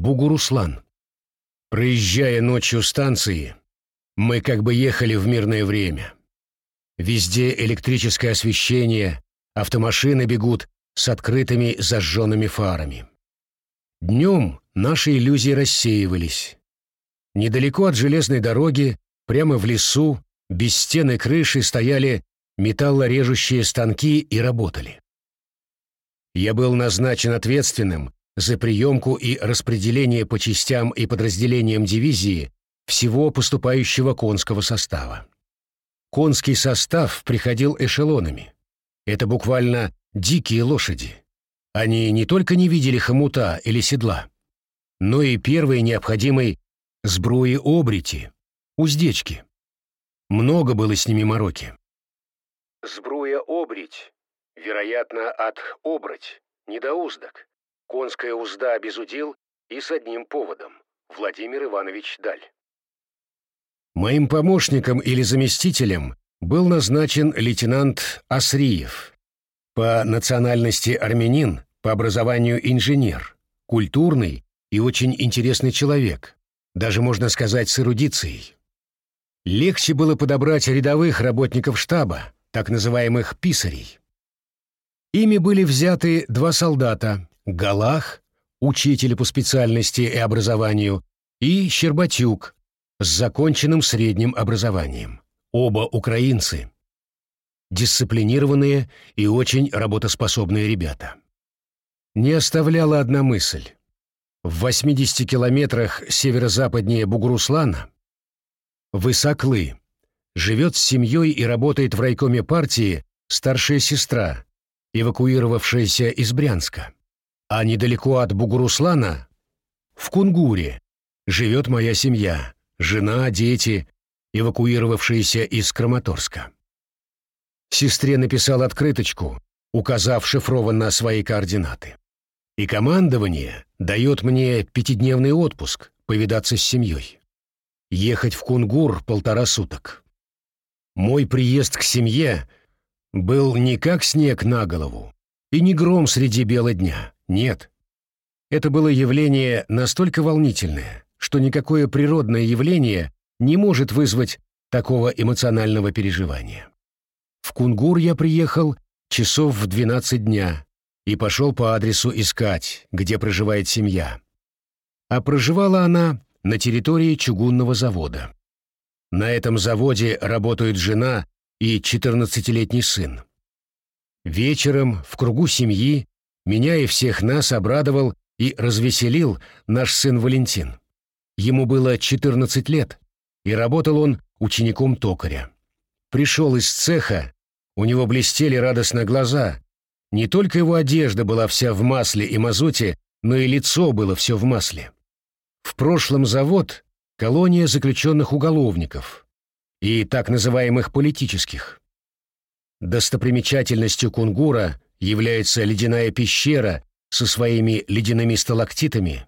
Бугуруслан. Проезжая ночью станции, мы как бы ехали в мирное время. Везде электрическое освещение, автомашины бегут с открытыми зажженными фарами. Днем наши иллюзии рассеивались. Недалеко от железной дороги, прямо в лесу, без стены крыши стояли металлорежущие станки и работали. Я был назначен ответственным за приемку и распределение по частям и подразделениям дивизии всего поступающего конского состава. Конский состав приходил эшелонами. Это буквально дикие лошади. Они не только не видели хомута или седла, но и первой необходимой сбруи обрити, уздечки. Много было с ними мороки. Сбруя обрить, вероятно, от обрать, недоуздок. Конская узда без удил и с одним поводом. Владимир Иванович Даль. Моим помощником или заместителем был назначен лейтенант Асриев. По национальности армянин, по образованию инженер, культурный и очень интересный человек, даже можно сказать с эрудицией. Легче было подобрать рядовых работников штаба, так называемых писарей. Ими были взяты два солдата – Галах, учитель по специальности и образованию, и Щербатюк с законченным средним образованием. Оба украинцы. Дисциплинированные и очень работоспособные ребята. Не оставляла одна мысль. В 80 километрах северо-западнее Бугуруслана Высоклы. Живет с семьей и работает в райкоме партии старшая сестра, эвакуировавшаяся из Брянска. А недалеко от Бугуруслана, в Кунгуре, живет моя семья, жена, дети, эвакуировавшиеся из Краматорска. Сестре написал открыточку, указав шифрованно свои координаты. И командование дает мне пятидневный отпуск повидаться с семьей. Ехать в Кунгур полтора суток. Мой приезд к семье был не как снег на голову и не гром среди бела дня, нет. Это было явление настолько волнительное, что никакое природное явление не может вызвать такого эмоционального переживания. В Кунгур я приехал часов в 12 дня и пошел по адресу искать, где проживает семья. А проживала она на территории чугунного завода. На этом заводе работают жена и 14-летний сын. Вечером в кругу семьи меня и всех нас обрадовал и развеселил наш сын Валентин. Ему было 14 лет, и работал он учеником токаря. Пришел из цеха, у него блестели радостно глаза. Не только его одежда была вся в масле и мазуте, но и лицо было все в масле. В прошлом завод – колония заключенных уголовников и так называемых политических. Достопримечательностью Кунгура является ледяная пещера со своими ледяными сталактитами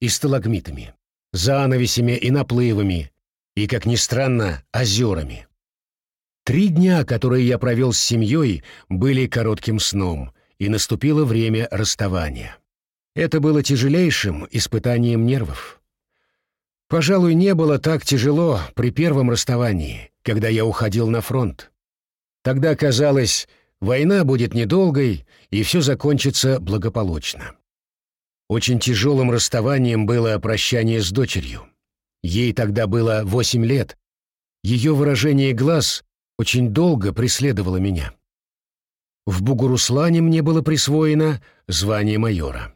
и сталагмитами, занавесями и наплывами, и, как ни странно, озерами. Три дня, которые я провел с семьей, были коротким сном, и наступило время расставания. Это было тяжелейшим испытанием нервов. Пожалуй, не было так тяжело при первом расставании, когда я уходил на фронт. Тогда казалось, война будет недолгой, и все закончится благополучно. Очень тяжелым расставанием было прощание с дочерью. Ей тогда было восемь лет. Ее выражение глаз очень долго преследовало меня. В Бугуруслане мне было присвоено звание майора.